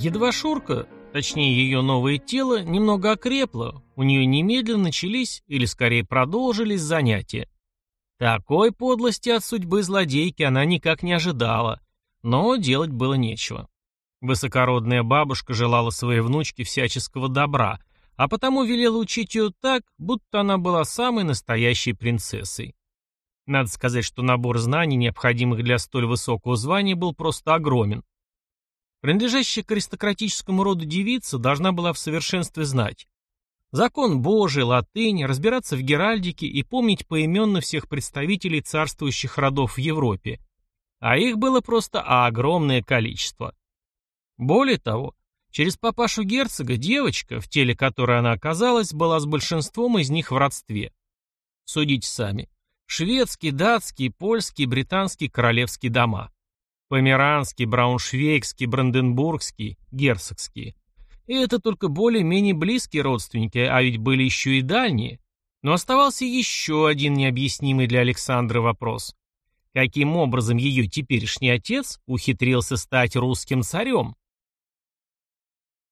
Едва Шурка, точнее ее новое тело, немного окрепло, у нее немедленно начались, или скорее продолжились, занятия. Такой подлости от судьбы злодейки она никак не ожидала, но делать было нечего. Высокородная бабушка желала своей внучке всяческого добра, а потому велела учить ее так, будто она была самой настоящей принцессой. Надо сказать, что набор знаний, необходимых для столь высокого звания, был просто огромен. Принадлежащая к аристократическому роду девица должна была в совершенстве знать закон Божий, латынь, разбираться в геральдике и помнить поименно всех представителей царствующих родов в Европе. А их было просто огромное количество. Более того, через папашу герцога девочка, в теле которой она оказалась, была с большинством из них в родстве. Судите сами. Шведский, датский, польский, британский королевские дома. Померанский, брауншвейгский, бранденбургский, герцогские. И это только более-менее близкие родственники, а ведь были еще и дальние. Но оставался еще один необъяснимый для Александры вопрос. Каким образом ее теперешний отец ухитрился стать русским царем?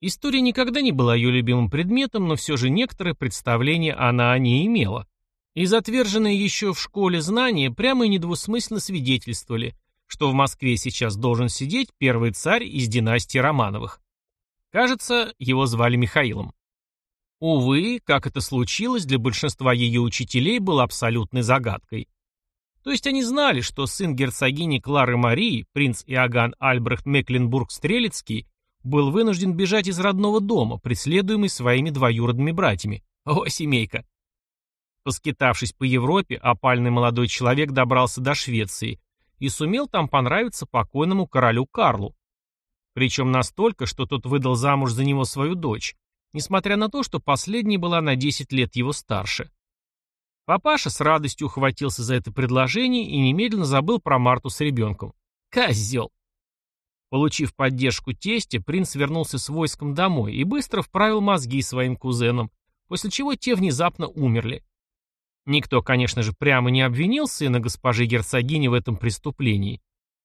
История никогда не была ее любимым предметом, но все же некоторое представление она о ней имела. И затверженные еще в школе знания прямо и недвусмысленно свидетельствовали, что в Москве сейчас должен сидеть первый царь из династии Романовых. Кажется, его звали Михаилом. Увы, как это случилось, для большинства ее учителей было абсолютной загадкой. То есть они знали, что сын герцогини Клары Марии, принц Иоганн Альбрехт Мекленбург-Стрелецкий, был вынужден бежать из родного дома, преследуемый своими двоюродными братьями. О, семейка! Поскитавшись по Европе, опальный молодой человек добрался до Швеции и сумел там понравиться покойному королю Карлу. Причем настолько, что тот выдал замуж за него свою дочь, несмотря на то, что последняя была на 10 лет его старше. Папаша с радостью ухватился за это предложение и немедленно забыл про Марту с ребенком. Козел! Получив поддержку тестя, принц вернулся с войском домой и быстро вправил мозги своим кузенам, после чего те внезапно умерли. Никто, конечно же, прямо не обвинил сына госпожи герцогини в этом преступлении,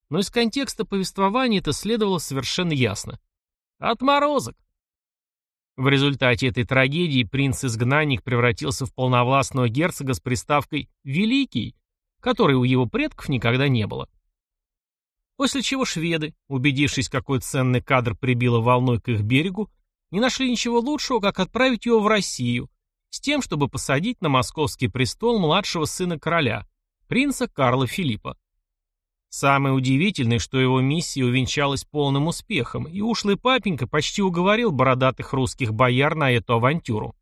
но из контекста повествования это следовало совершенно ясно. Отморозок! В результате этой трагедии принц-изгнанник превратился в полновластного герцога с приставкой «Великий», которой у его предков никогда не было. После чего шведы, убедившись, какой ценный кадр прибило волной к их берегу, не нашли ничего лучшего, как отправить его в Россию, с тем, чтобы посадить на московский престол младшего сына короля, принца Карла Филиппа. Самое удивительное, что его миссия увенчалась полным успехом, и ушлый папенька почти уговорил бородатых русских бояр на эту авантюру.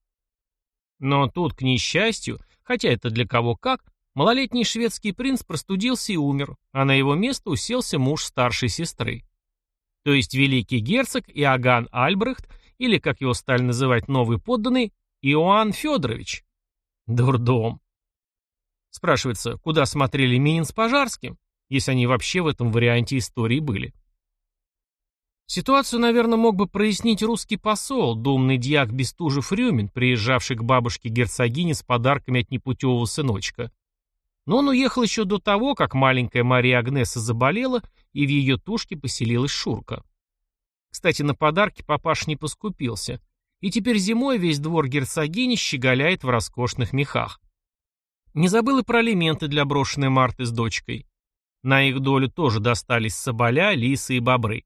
Но тут, к несчастью, хотя это для кого как, малолетний шведский принц простудился и умер, а на его место уселся муж старшей сестры. То есть великий герцог Иоганн Альбрехт, или, как его стали называть новый подданный, Иоанн Федорович. Дурдом. Спрашивается, куда смотрели Минин с Пожарским? если они вообще в этом варианте истории были. Ситуацию, наверное, мог бы прояснить русский посол, думный дьяк Бестужев-Рюмин, приезжавший к бабушке-герцогине с подарками от непутевого сыночка. Но он уехал еще до того, как маленькая Мария Агнеса заболела, и в ее тушке поселилась Шурка. Кстати, на подарки папаш не поскупился, и теперь зимой весь двор герцогини щеголяет в роскошных мехах. Не забыл и про алименты для брошенной Марты с дочкой. На их долю тоже достались соболя, лисы и бобры.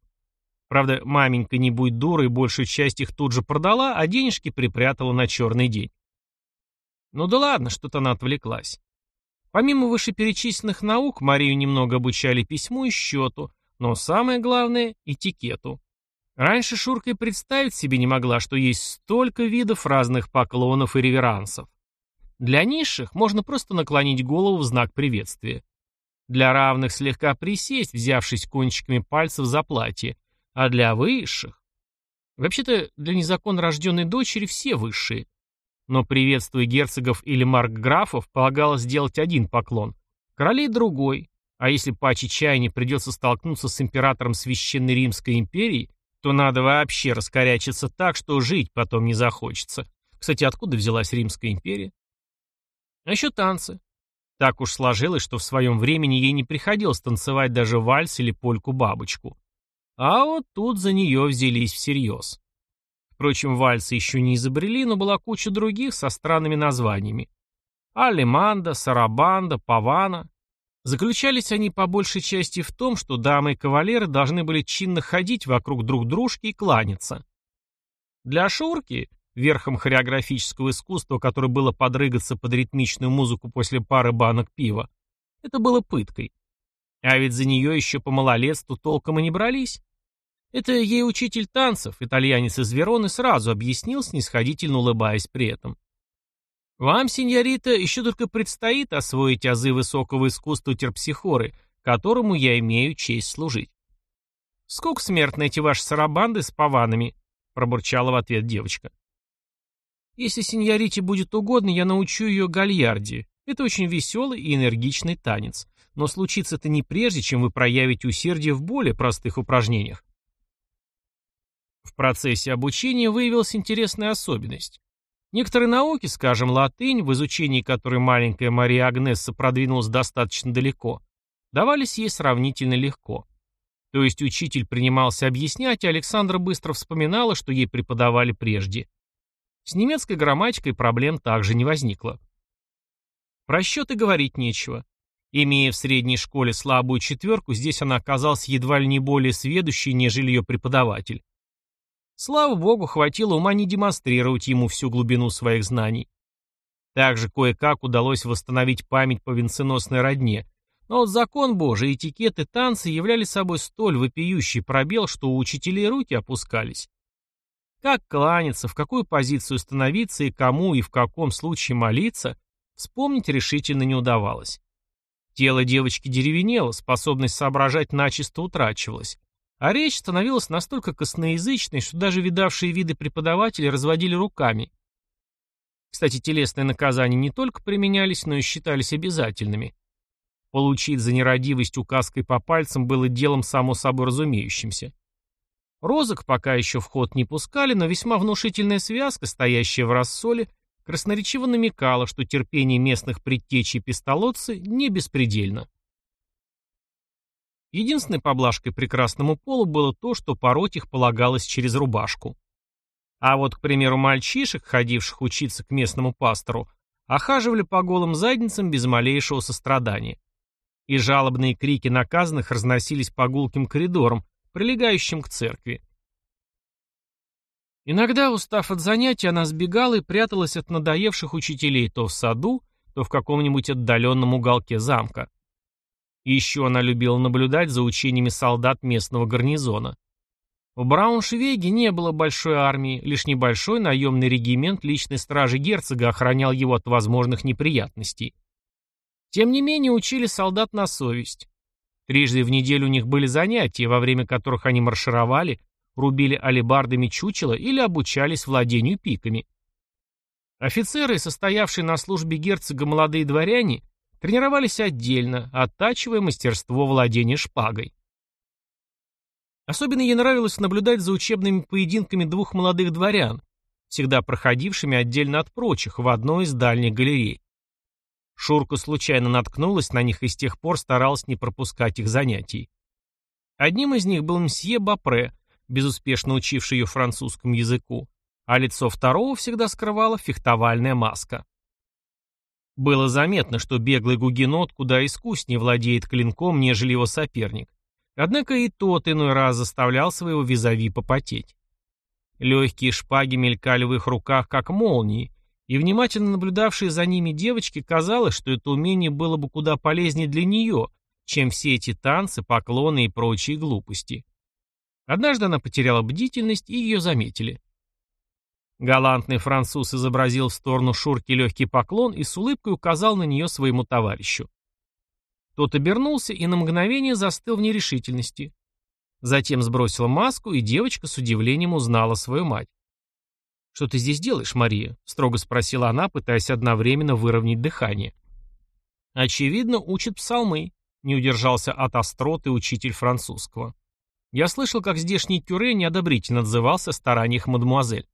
Правда, маменька не будь дурой, большую часть их тут же продала, а денежки припрятала на черный день. Ну да ладно, что-то она отвлеклась. Помимо вышеперечисленных наук, Марию немного обучали письму и счету, но самое главное — этикету. Раньше Шурка и представить себе не могла, что есть столько видов разных поклонов и реверансов. Для низших можно просто наклонить голову в знак приветствия. Для равных слегка присесть, взявшись кончиками пальцев за платье, а для высших... Вообще-то, для незаконно рожденной дочери все высшие. Но приветствуя герцогов или маркграфов, полагалось сделать один поклон, королей другой, а если по чаяния придется столкнуться с императором Священной Римской империи, то надо вообще раскорячиться так, что жить потом не захочется. Кстати, откуда взялась Римская империя? А еще танцы. Так уж сложилось, что в своем времени ей не приходилось танцевать даже вальс или польку-бабочку. А вот тут за нее взялись всерьез. Впрочем, вальсы еще не изобрели, но была куча других со странными названиями. Алиманда, Сарабанда, Павана. Заключались они по большей части в том, что дамы и кавалеры должны были чинно ходить вокруг друг дружки и кланяться. Для Шурки, верхом хореографического искусства, которое было подрыгаться под ритмичную музыку после пары банок пива, это было пыткой. А ведь за нее еще по малолетству толком и не брались. Это ей учитель танцев, итальянец из Вероны, сразу объяснил, снисходительно улыбаясь при этом. Вам, сеньорита, еще только предстоит освоить азы высокого искусства терпсихоры, которому я имею честь служить. «Сколько смертны эти ваши сарабанды с паванами?» — пробурчала в ответ девочка. «Если сеньорите будет угодно, я научу ее гальярде. Это очень веселый и энергичный танец. Но случится это не прежде, чем вы проявите усердие в более простых упражнениях». В процессе обучения выявилась интересная особенность. Некоторые науки, скажем, латынь, в изучении которой маленькая Мария Агнесса продвинулась достаточно далеко, давались ей сравнительно легко. То есть учитель принимался объяснять, а Александра быстро вспоминала, что ей преподавали прежде. С немецкой грамматикой проблем также не возникло. Про счеты говорить нечего. Имея в средней школе слабую четверку, здесь она оказалась едва ли не более сведущей, нежели ее преподаватель. Слава богу, хватило ума не демонстрировать ему всю глубину своих знаний. Также кое-как удалось восстановить память по венценосной родне, но вот закон божий, этикет и танцы являли собой столь вопиющий пробел, что у учителей руки опускались. Как кланяться, в какую позицию становиться и кому и в каком случае молиться, вспомнить решительно не удавалось. Тело девочки деревенело, способность соображать начисто утрачивалась. А речь становилась настолько косноязычной, что даже видавшие виды преподаватели разводили руками. Кстати, телесные наказания не только применялись, но и считались обязательными. Получить за нерадивость указкой по пальцам было делом само собой разумеющимся. Розок пока еще в ход не пускали, но весьма внушительная связка, стоящая в рассоле, красноречиво намекала, что терпение местных предтечей пистолотцы не беспредельно. Единственной поблажкой прекрасному полу было то, что пороть их полагалось через рубашку. А вот, к примеру, мальчишек, ходивших учиться к местному пастору, охаживали по голым задницам без малейшего сострадания. И жалобные крики наказанных разносились по гулким коридорам, прилегающим к церкви. Иногда, устав от занятий, она сбегала и пряталась от надоевших учителей то в саду, то в каком-нибудь отдаленном уголке замка. Еще она любила наблюдать за учениями солдат местного гарнизона. В Брауншвейге не было большой армии, лишь небольшой наемный регимент личной стражи герцога охранял его от возможных неприятностей. Тем не менее учили солдат на совесть. Трижды в неделю у них были занятия, во время которых они маршировали, рубили алебардами чучела или обучались владению пиками. Офицеры, состоявшие на службе герцога молодые дворяне, тренировались отдельно, оттачивая мастерство владения шпагой. Особенно ей нравилось наблюдать за учебными поединками двух молодых дворян, всегда проходившими отдельно от прочих в одной из дальних галерей. Шурка случайно наткнулась на них и с тех пор старалась не пропускать их занятий. Одним из них был мсье Бапре, безуспешно учивший ее французскому языку, а лицо второго всегда скрывала фехтовальная маска. Было заметно, что беглый гугенот куда искуснее владеет клинком, нежели его соперник. Однако и тот иной раз заставлял своего визави попотеть. Легкие шпаги мелькали в их руках, как молнии, и внимательно наблюдавшей за ними девочке казалось, что это умение было бы куда полезнее для нее, чем все эти танцы, поклоны и прочие глупости. Однажды она потеряла бдительность, и ее заметили. Галантный француз изобразил в сторону Шурки легкий поклон и с улыбкой указал на нее своему товарищу. Тот обернулся и на мгновение застыл в нерешительности. Затем сбросил маску, и девочка с удивлением узнала свою мать. «Что ты здесь делаешь, Мария?» — строго спросила она, пытаясь одновременно выровнять дыхание. «Очевидно, учит псалмы», — не удержался от остроты учитель французского. Я слышал, как здешний кюре неодобрительно отзывался о стараниях мадемуазель.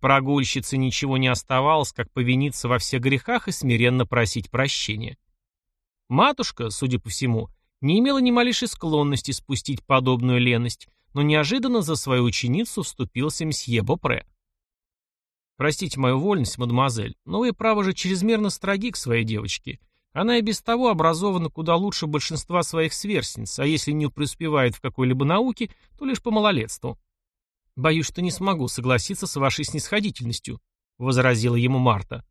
Прогульщице ничего не оставалось, как повиниться во всех грехах и смиренно просить прощения. Матушка, судя по всему, Не имела ни малейшей склонности спустить подобную леность, но неожиданно за свою ученицу вступился мсье Бопре. «Простите мою вольность, мадемуазель, но вы, право же, чрезмерно строги к своей девочке. Она и без того образована куда лучше большинства своих сверстниц, а если не преуспевает в какой-либо науке, то лишь по малолетству. Боюсь, что не смогу согласиться с вашей снисходительностью», — возразила ему Марта.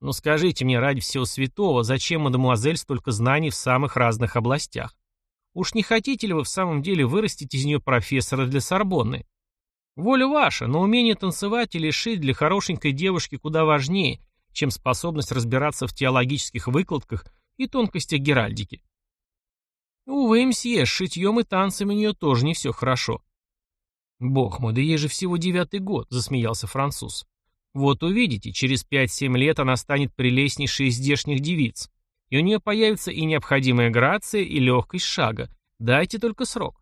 «Ну скажите мне, ради всего святого, зачем, мадемуазель, столько знаний в самых разных областях? Уж не хотите ли вы в самом деле вырастить из нее профессора для Сорбонны? Воля ваша, но умение танцевать или шить для хорошенькой девушки куда важнее, чем способность разбираться в теологических выкладках и тонкостях геральдики. Увы, мсье, с шитьем и танцами у нее тоже не все хорошо. Бог мой, да ей же всего девятый год, засмеялся француз. Вот увидите, через пять-семь лет она станет прелестнейшей из здешних девиц, и у нее появится и необходимая грация, и легкость шага. Дайте только срок.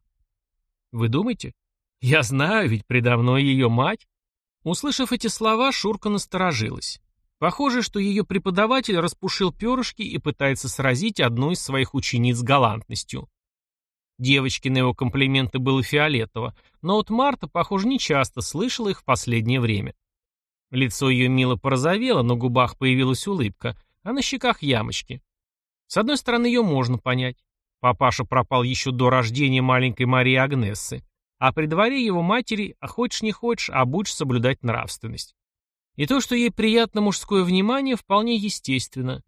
Вы думаете? Я знаю, ведь предо мной ее мать. Услышав эти слова, Шурка насторожилась. Похоже, что ее преподаватель распушил перышки и пытается сразить одну из своих учениц галантностью. Девочке на его комплименты было фиолетово, но вот Марта, похоже, не часто слышала их в последнее время. Лицо ее мило порозовело, на губах появилась улыбка, а на щеках ямочки. С одной стороны, ее можно понять. Папаша пропал еще до рождения маленькой Марии Агнессы, а при дворе его матери, а хочешь не хочешь, а будешь соблюдать нравственность. И то, что ей приятно мужское внимание, вполне естественно.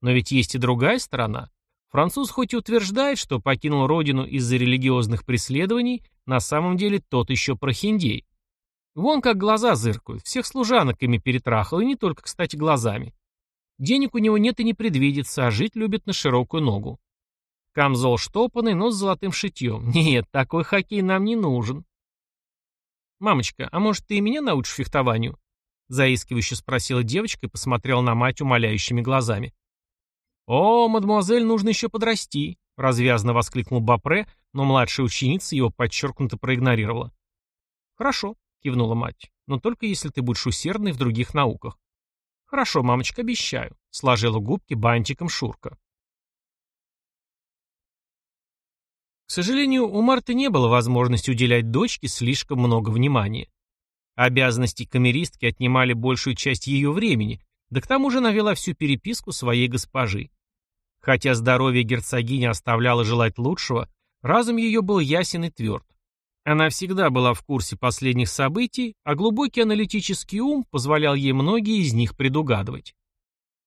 Но ведь есть и другая сторона. Француз хоть и утверждает, что покинул родину из-за религиозных преследований, на самом деле тот еще прохиндей. Вон как глаза зыркают, всех служанок ими перетрахал, и не только, кстати, глазами. Денег у него нет и не предвидится, а жить любит на широкую ногу. Камзол штопанный, но с золотым шитьем. Нет, такой хоккей нам не нужен. «Мамочка, а может, ты и меня научишь фехтованию?» Заискивающе спросила девочка и посмотрела на мать умоляющими глазами. «О, мадемуазель, нужно еще подрасти», — развязно воскликнул Бапре, но младшая ученица его подчеркнуто проигнорировала. «Хорошо», — кивнула мать, — «но только если ты будешь усердной в других науках». «Хорошо, мамочка, обещаю», — сложила губки бантиком Шурка. К сожалению, у Марты не было возможности уделять дочке слишком много внимания. Обязанности камеристки отнимали большую часть ее времени, да к тому же навела всю переписку своей госпожи. Хотя здоровье герцогини оставляло желать лучшего, разум ее был ясен и тверд. Она всегда была в курсе последних событий, а глубокий аналитический ум позволял ей многие из них предугадывать.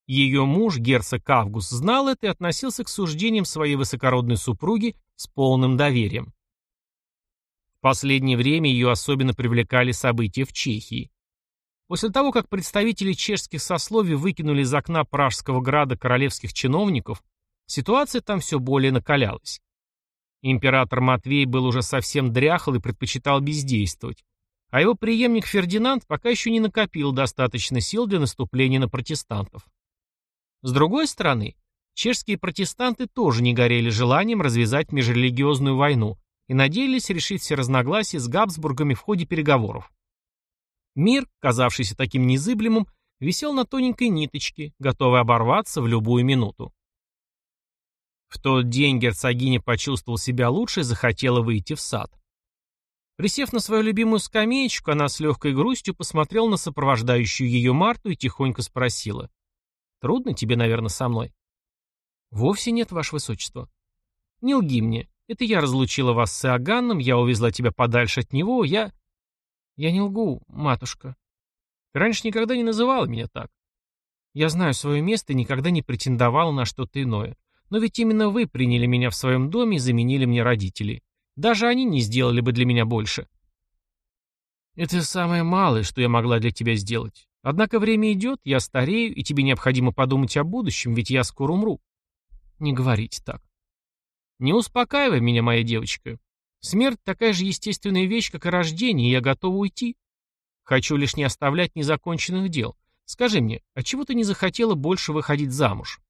Ее муж, герцог Август, знал это и относился к суждениям своей высокородной супруги с полным доверием. В последнее время ее особенно привлекали события в Чехии. После того, как представители чешских сословий выкинули из окна Пражского града королевских чиновников, ситуация там все более накалялась. Император Матвей был уже совсем дряхл и предпочитал бездействовать, а его преемник Фердинанд пока еще не накопил достаточно сил для наступления на протестантов. С другой стороны, чешские протестанты тоже не горели желанием развязать межрелигиозную войну, и надеялись решить все разногласия с Габсбургами в ходе переговоров. Мир, казавшийся таким незыблемым, висел на тоненькой ниточке, готовый оборваться в любую минуту. В тот день герцогиня почувствовала себя лучше и захотела выйти в сад. Присев на свою любимую скамеечку, она с легкой грустью посмотрела на сопровождающую ее Марту и тихонько спросила. «Трудно тебе, наверное, со мной?» «Вовсе нет, ваше высочество». «Не лги мне. Это я разлучила вас с Иоганном, я увезла тебя подальше от него, я... Я не лгу, матушка. Ты раньше никогда не называла меня так. Я знаю свое место и никогда не претендовала на что-то иное. Но ведь именно вы приняли меня в своем доме и заменили мне родителей. Даже они не сделали бы для меня больше. Это самое малое, что я могла для тебя сделать. Однако время идет, я старею, и тебе необходимо подумать о будущем, ведь я скоро умру. Не говорите так. Не успокаивай меня, моя девочка. Смерть такая же естественная вещь, как и рождение, и я готова уйти. Хочу лишь не оставлять незаконченных дел. Скажи мне, а чего ты не захотела больше выходить замуж?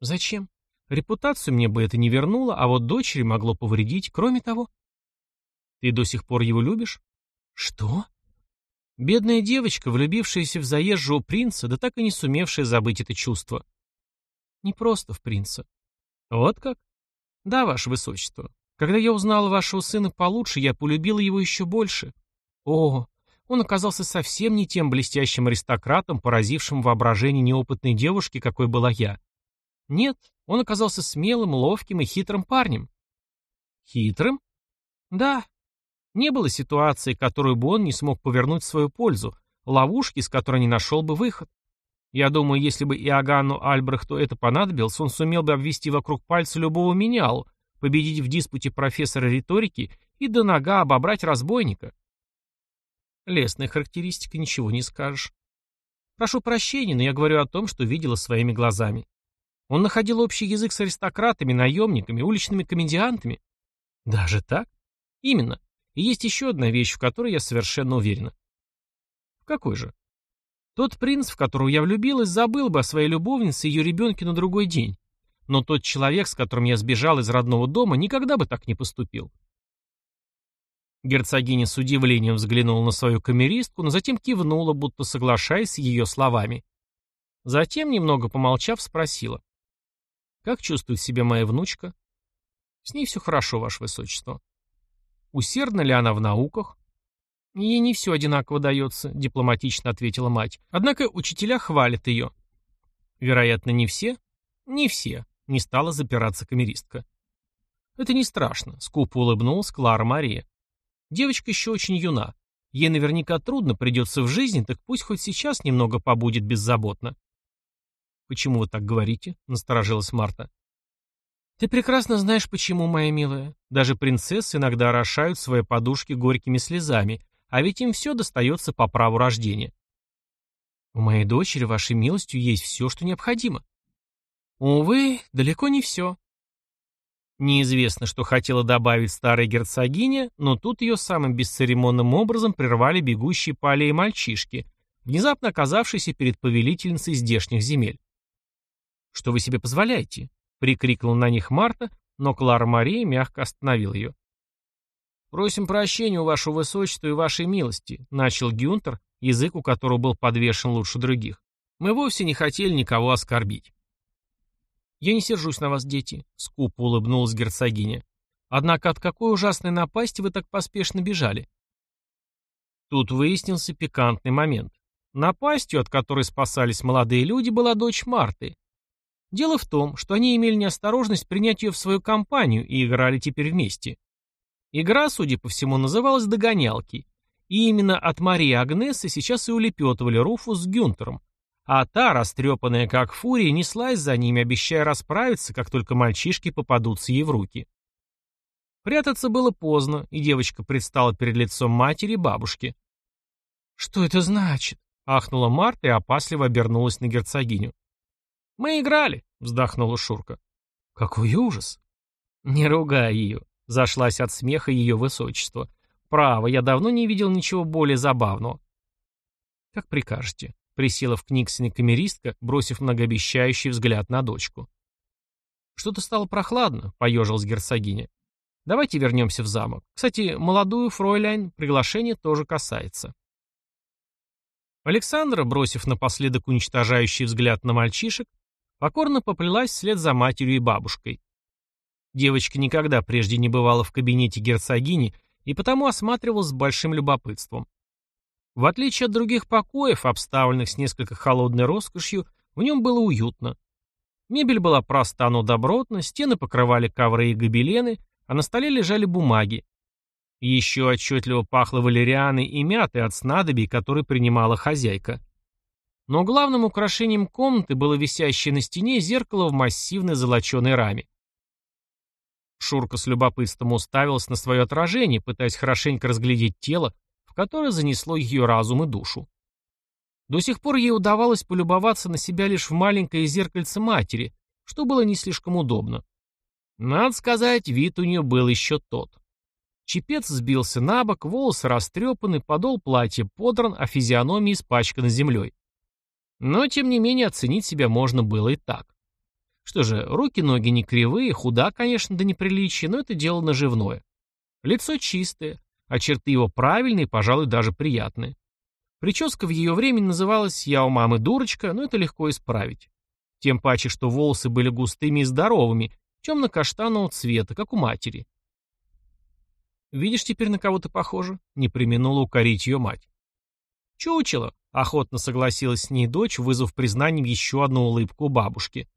Зачем? Репутацию мне бы это не вернуло, а вот дочери могло повредить. Кроме того... Ты до сих пор его любишь? Что? Бедная девочка, влюбившаяся в заезжего принца, да так и не сумевшая забыть это чувство. Не просто в принца. Вот как? Да, ваше высочество. Когда я узнала вашего сына получше, я полюбила его еще больше. О, он оказался совсем не тем блестящим аристократом, поразившим воображение неопытной девушки, какой была я. Нет, он оказался смелым, ловким и хитрым парнем. Хитрым? Да. Не было ситуации, которую бы он не смог повернуть в свою пользу, ловушки, с которой не нашел бы выход. Я думаю, если бы Иоганну Альбрехту это понадобилось, он сумел бы обвести вокруг пальца любого менялу, победить в диспуте профессора риторики и до нога обобрать разбойника. Лесная характеристика, ничего не скажешь. Прошу прощения, но я говорю о том, что видела своими глазами. Он находил общий язык с аристократами, наемниками, уличными комедиантами. Даже так? Именно. И есть еще одна вещь, в которой я совершенно уверена. В какой же? Тот принц, в которого я влюбилась, забыл бы о своей любовнице и ее ребенке на другой день. Но тот человек, с которым я сбежал из родного дома, никогда бы так не поступил. Герцогиня с удивлением взглянула на свою камеристку, но затем кивнула, будто соглашаясь с ее словами. Затем, немного помолчав, спросила. «Как чувствует себя моя внучка?» «С ней все хорошо, Ваше Высочество». «Усердна ли она в науках?» «Ей не все одинаково дается», — дипломатично ответила мать. «Однако учителя хвалят ее». «Вероятно, не все?» «Не все», — не стала запираться камеристка. «Это не страшно», — скупо улыбнулась Клара Мария. Девочка еще очень юна. Ей наверняка трудно придется в жизни, так пусть хоть сейчас немного побудет беззаботно. «Почему вы так говорите?» — насторожилась Марта. «Ты прекрасно знаешь, почему, моя милая. Даже принцессы иногда орошают свои подушки горькими слезами, а ведь им все достается по праву рождения. У моей дочери, вашей милостью, есть все, что необходимо. Увы, далеко не все. Неизвестно, что хотела добавить старая герцогиня, но тут ее самым бесцеремонным образом прервали бегущие по аллее мальчишки, внезапно оказавшиеся перед повелительницей здешних земель. «Что вы себе позволяете?» — прикрикнул на них Марта, но Клара Мария мягко остановил ее. «Просим прощения у вашего высочества и вашей милости», — начал Гюнтер, язык у которого был подвешен лучше других. «Мы вовсе не хотели никого оскорбить». «Я не сержусь на вас, дети», — скупо улыбнулась герцогиня. «Однако от какой ужасной напасти вы так поспешно бежали?» Тут выяснился пикантный момент. Напастью, от которой спасались молодые люди, была дочь Марты. Дело в том, что они имели неосторожность принять ее в свою компанию и играли теперь вместе. Игра, судя по всему, называлась «Догонялки», и именно от Марии Агнесы сейчас и улепетывали Руфус с Гюнтером, а та, растрепанная как фурия, неслась за ними, обещая расправиться, как только мальчишки попадутся ей в руки. Прятаться было поздно, и девочка предстала перед лицом матери и бабушки. «Что это значит?» — ахнула Марта и опасливо обернулась на герцогиню. «Мы играли», — вздохнула Шурка. «Какой ужас!» «Не ругай ее», — зашлась от смеха ее высочество. «Право, я давно не видел ничего более забавного». «Как прикажете», Присела в Книксоне камеристка, бросив многообещающий взгляд на дочку. «Что-то стало прохладно», — поежилась герцогиня. «Давайте вернемся в замок. Кстати, молодую фройляйн приглашение тоже касается». Александра, бросив напоследок уничтожающий взгляд на мальчишек, покорно поплелась вслед за матерью и бабушкой. Девочка никогда прежде не бывала в кабинете герцогини и потому осматривалась с большим любопытством. В отличие от других покоев, обставленных с несколько холодной роскошью, в нем было уютно. Мебель была проста, но добротна, стены покрывали ковры и гобелены, а на столе лежали бумаги. Еще отчетливо пахло валерианой и мятой от снадобий, которые принимала хозяйка. Но главным украшением комнаты было висящее на стене зеркало в массивной золоченой раме. Шурка с любопытством уставилась на свое отражение, пытаясь хорошенько разглядеть тело, в которое занесло ее разум и душу. До сих пор ей удавалось полюбоваться на себя лишь в маленькое зеркальце матери, что было не слишком удобно. Надо сказать, вид у нее был еще тот. Чепец сбился на бок, волосы растрепаны, подол платья подран, а физиономия испачкана землей. Но, тем не менее, оценить себя можно было и так. Что же, руки-ноги не кривые, худа, конечно, до неприличия, но это дело наживное. Лицо чистое, а черты его правильные, пожалуй, даже приятные. Прическа в ее времени называлась «Я у мамы дурочка», но это легко исправить. Тем паче, что волосы были густыми и здоровыми, темно-каштанового цвета, как у матери. «Видишь теперь, на кого ты похожа?» — не применула укорить ее мать. «Чучело!» — охотно согласилась с ней дочь, вызвав признанием еще одну улыбку у бабушки.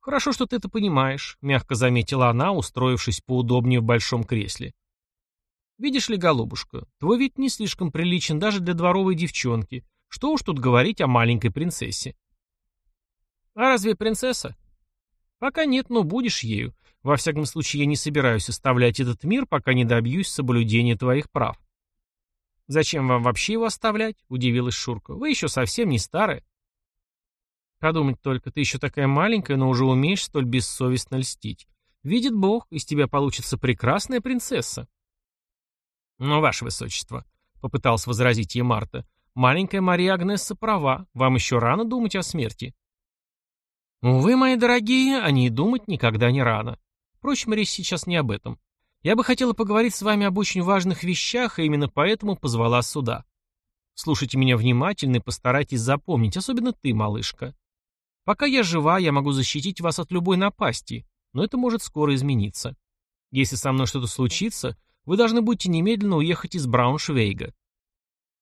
«Хорошо, что ты это понимаешь», — мягко заметила она, устроившись поудобнее в большом кресле. «Видишь ли, голубушка, твой вид не слишком приличен даже для дворовой девчонки. Что уж тут говорить о маленькой принцессе». «А разве принцесса?» «Пока нет, но будешь ею. Во всяком случае, я не собираюсь оставлять этот мир, пока не добьюсь соблюдения твоих прав». «Зачем вам вообще его оставлять?» — удивилась Шурка. «Вы еще совсем не старая». «Подумать только, ты еще такая маленькая, но уже умеешь столь бессовестно льстить. Видит Бог, из тебя получится прекрасная принцесса». «Но, ваше высочество», — попытался возразить ей Марта, — «маленькая Мария Агнесса права, вам еще рано думать о смерти». «Увы, мои дорогие, о ней думать никогда не рано. Впрочем, речь сейчас не об этом. Я бы хотела поговорить с вами об очень важных вещах, и именно поэтому позвала сюда. Слушайте меня внимательно и постарайтесь запомнить, особенно ты, малышка. Пока я жива, я могу защитить вас от любой напасти, но это может скоро измениться. Если со мной что-то случится, вы должны будете немедленно уехать из Брауншвейга.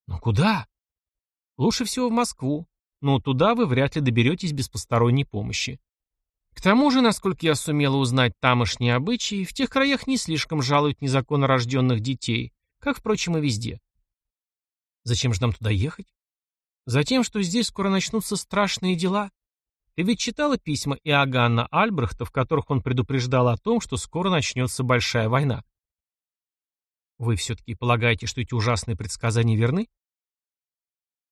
Но куда? Лучше всего в Москву, но туда вы вряд ли доберетесь без посторонней помощи. К тому же, насколько я сумела узнать тамошние обычаи, в тех краях не слишком жалуют незаконно рожденных детей, как, впрочем, и везде. Зачем же нам туда ехать? Затем, что здесь скоро начнутся страшные дела. Ты ведь читала письма Иоганна Альбрехта, в которых он предупреждал о том, что скоро начнется большая война? Вы все-таки полагаете, что эти ужасные предсказания верны?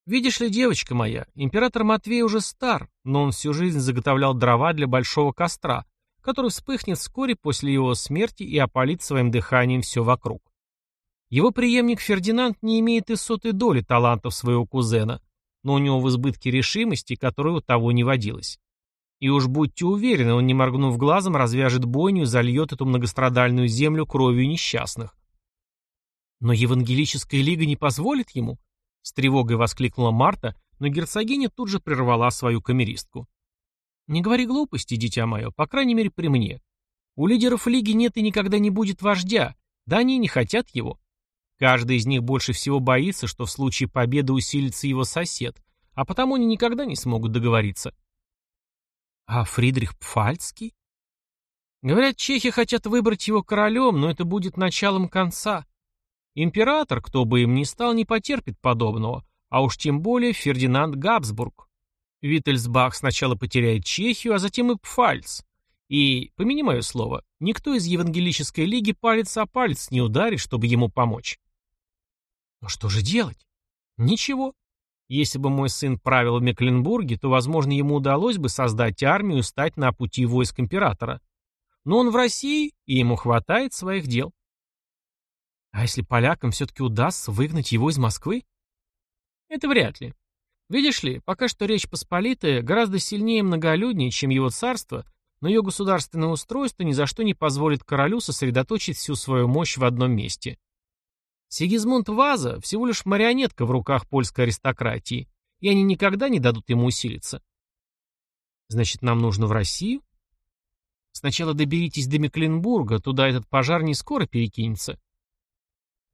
Видишь ли, девочка моя, император Матвей уже стар, но он всю жизнь заготовлял дрова для большого костра, который вспыхнет вскоре после его смерти и опалит своим дыханием все вокруг. Его преемник Фердинанд не имеет и сотой доли талантов своего кузена, но у него в избытке решимости, которой у того не водилось. И уж будьте уверены, он, не моргнув глазом, развяжет бойню и зальет эту многострадальную землю кровью несчастных. Но Евангелическая лига не позволит ему, с тревогой воскликнула Марта, но герцогиня тут же прервала свою камеристку. «Не говори глупости, дитя мое, по крайней мере при мне. У лидеров лиги нет и никогда не будет вождя, да они не хотят его. Каждый из них больше всего боится, что в случае победы усилится его сосед, а потому они никогда не смогут договориться». «А Фридрих Пфальцкий?» Говорят, чехи хотят выбрать его королем, но это будет началом конца. Император, кто бы им ни стал, не потерпит подобного, а уж тем более Фердинанд Габсбург. Виттельсбах сначала потеряет Чехию, а затем и Пфальц. И, помяни мое слово, никто из Евангелической лиги палец о палец не ударит, чтобы ему помочь. Но что же делать? Ничего. Если бы мой сын правил в Мекленбурге, то, возможно, ему удалось бы создать армию и стать на пути войск императора. Но он в России, и ему хватает своих дел. А если полякам все-таки удастся выгнать его из Москвы? Это вряд ли. Видишь ли, пока что Речь Посполитая гораздо сильнее и многолюднее, чем его царство, но ее государственное устройство ни за что не позволит королю сосредоточить всю свою мощь в одном месте. Сигизмунд Ваза всего лишь марионетка в руках польской аристократии, и они никогда не дадут ему усилиться. Значит, нам нужно в Россию? Сначала доберитесь до Мекленбурга, туда этот пожар не скоро перекинется.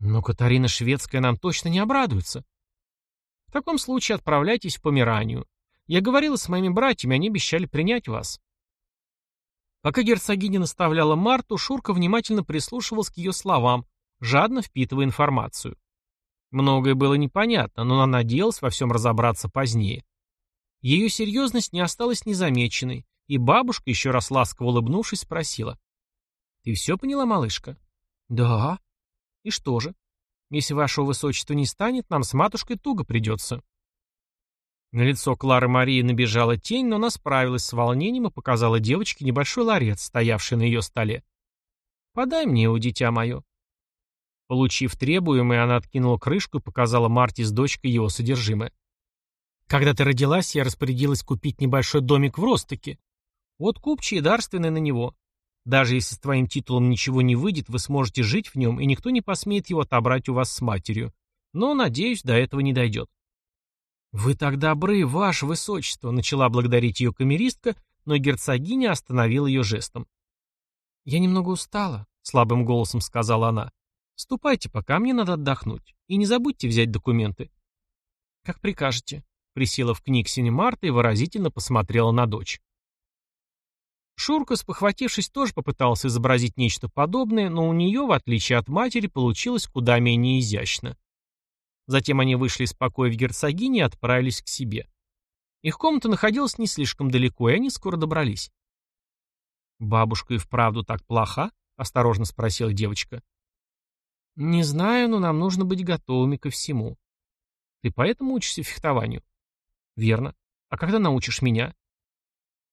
Но Катарина Шведская нам точно не обрадуется. В таком случае отправляйтесь в Померанию. Я говорила с моими братьями, они обещали принять вас. Пока герцогиня наставляла Марту, Шурка внимательно прислушивался к ее словам, жадно впитывая информацию. Многое было непонятно, но она надеялась во всем разобраться позднее. Ее серьезность не осталась незамеченной, и бабушка, еще раз ласково улыбнувшись, спросила. «Ты все поняла, малышка?» «Да», и что же? Если вашего высочества не станет, нам с матушкой туго придется. На лицо Клары Марии набежала тень, но она справилась с волнением и показала девочке небольшой ларец, стоявший на ее столе. «Подай мне его, дитя мое». Получив требуемое, она откинула крышку и показала Марте с дочкой его содержимое. «Когда ты родилась, я распорядилась купить небольшой домик в Ростоке. Вот купчий и дарственный на него. Даже если с твоим титулом ничего не выйдет, вы сможете жить в нем, и никто не посмеет его отобрать у вас с матерью. Но, надеюсь, до этого не дойдет. «Вы так добры, ваше высочество», — начала благодарить ее камеристка, но герцогиня остановила ее жестом. «Я немного устала», — слабым голосом сказала она. «Ступайте пока, мне надо отдохнуть. И не забудьте взять документы». «Как прикажете», — присела в книгсине Марта и выразительно посмотрела на дочь. Шурка, спохватившись, тоже попытался изобразить нечто подобное, но у нее, в отличие от матери, получилось куда менее изящно. Затем они вышли из покоя в герцогине и отправились к себе. Их комната находилась не слишком далеко, и они скоро добрались. «Бабушка и вправду так плоха?» — осторожно спросила девочка. «Не знаю, но нам нужно быть готовыми ко всему. Ты поэтому учишься фехтованию?» «Верно. А когда научишь меня?»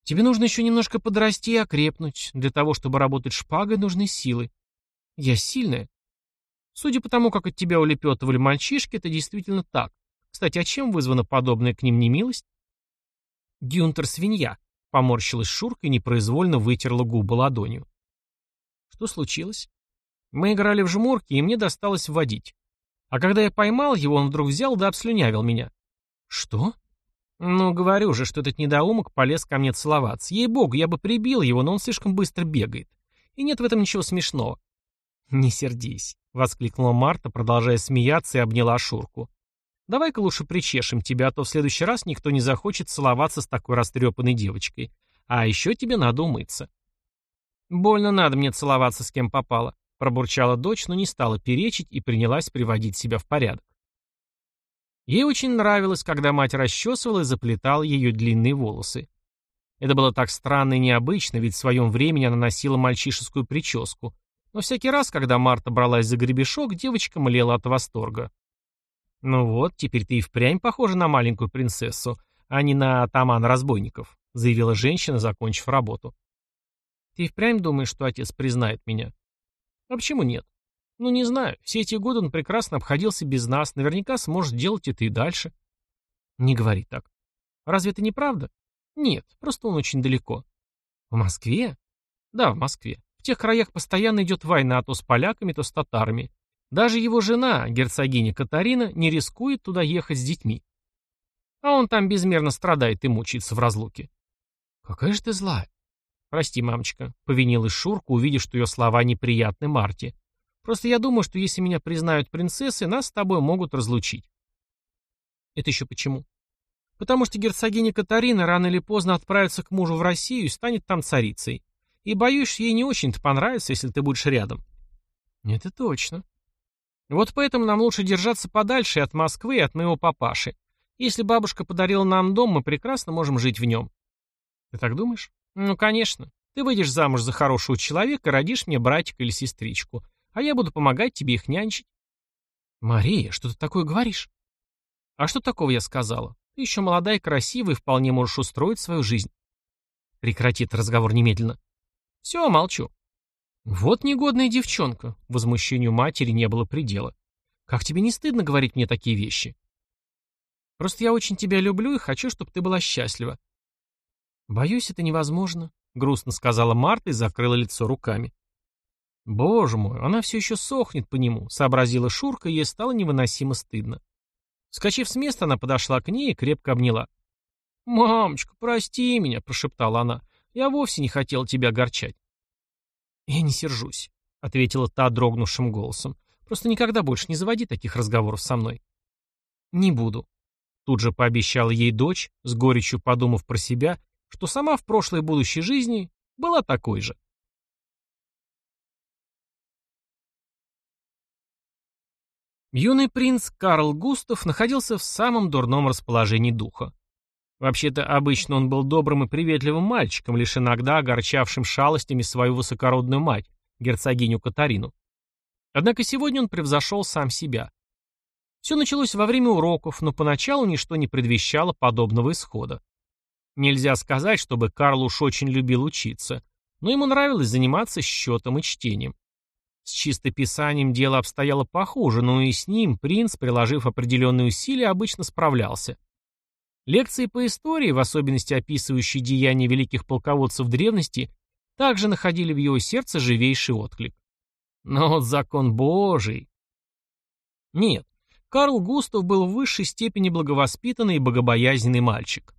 «Тебе нужно еще немножко подрасти и окрепнуть. Для того, чтобы работать шпагой, нужны силы. Я сильная. Судя по тому, как от тебя улепетывали мальчишки, это действительно так. Кстати, а чем вызвана подобная к ним немилость?» «Гюнтер свинья», — поморщилась Шурка и непроизвольно вытерла губы ладонью. «Что случилось?» «Мы играли в жмурки, и мне досталось вводить. А когда я поймал его, он вдруг взял да обслюнявил меня». «Что?» «Ну, говорю же, что этот недоумок полез ко мне целоваться. Ей-богу, я бы прибил его, но он слишком быстро бегает. И нет в этом ничего смешного». «Не сердись», — воскликнула Марта, продолжая смеяться и обняла Шурку. «Давай-ка лучше причешем тебя, а то в следующий раз никто не захочет целоваться с такой растрепанной девочкой. А еще тебе надо умыться». «Больно надо мне целоваться с кем попало», — пробурчала дочь, но не стала перечить и принялась приводить себя в порядок. Ей очень нравилось, когда мать расчесывала и заплетала ее длинные волосы. Это было так странно и необычно, ведь в своем времени она носила мальчишескую прическу. Но всякий раз, когда Марта бралась за гребешок, девочка млела от восторга. «Ну вот, теперь ты и впрямь похожа на маленькую принцессу, а не на атамана разбойников», заявила женщина, закончив работу. «Ты и впрямь думаешь, что отец признает меня?» «А почему нет? Ну, не знаю. Все эти годы он прекрасно обходился без нас. Наверняка сможет делать это и дальше. Не говори так. Разве это не правда? Нет, просто он очень далеко. В Москве? Да, в Москве. В тех краях постоянно идет война то с поляками, то с татарами. Даже его жена, герцогиня Катарина, не рискует туда ехать с детьми. А он там безмерно страдает и мучается в разлуке. Какая же ты злая. Прости, мамочка, повинилась Шурка, увидев, что ее слова неприятны Марте. Просто я думаю, что если меня признают принцессой, нас с тобой могут разлучить. Это еще почему? Потому что герцогиня Катарина рано или поздно отправится к мужу в Россию и станет там царицей. И боюсь, ей не очень-то понравится, если ты будешь рядом. Это точно. Вот поэтому нам лучше держаться подальше от Москвы и от моего папаши. Если бабушка подарила нам дом, мы прекрасно можем жить в нем. Ты так думаешь? Ну, конечно. Ты выйдешь замуж за хорошего человека родишь мне братика или сестричку а я буду помогать тебе их нянчить. Мария, что ты такое говоришь? А что такого я сказала? Ты еще молодая и красивая вполне можешь устроить свою жизнь. Прекрати этот разговор немедленно. Все, молчу. Вот негодная девчонка. Возмущению матери не было предела. Как тебе не стыдно говорить мне такие вещи? Просто я очень тебя люблю и хочу, чтобы ты была счастлива. Боюсь, это невозможно, грустно сказала Марта и закрыла лицо руками. «Боже мой, она все еще сохнет по нему», — сообразила Шурка, и ей стало невыносимо стыдно. Скачив с места, она подошла к ней и крепко обняла. «Мамочка, прости меня», — прошептала она. «Я вовсе не хотела тебя огорчать». «Я не сержусь», — ответила та дрогнувшим голосом. «Просто никогда больше не заводи таких разговоров со мной». «Не буду», — тут же пообещала ей дочь, с горечью подумав про себя, что сама в прошлой и будущей жизни была такой же. Юный принц Карл Густав находился в самом дурном расположении духа. Вообще-то, обычно он был добрым и приветливым мальчиком, лишь иногда огорчавшим шалостями свою высокородную мать, герцогиню Катарину. Однако сегодня он превзошел сам себя. Все началось во время уроков, но поначалу ничто не предвещало подобного исхода. Нельзя сказать, чтобы Карл уж очень любил учиться, но ему нравилось заниматься счетом и чтением. С чистописанием дело обстояло похуже, но и с ним принц, приложив определенные усилия, обычно справлялся. Лекции по истории, в особенности описывающие деяния великих полководцев древности, также находили в его сердце живейший отклик. Но вот закон Божий... Нет, Карл Густав был в высшей степени благовоспитанный и богобоязненный мальчик.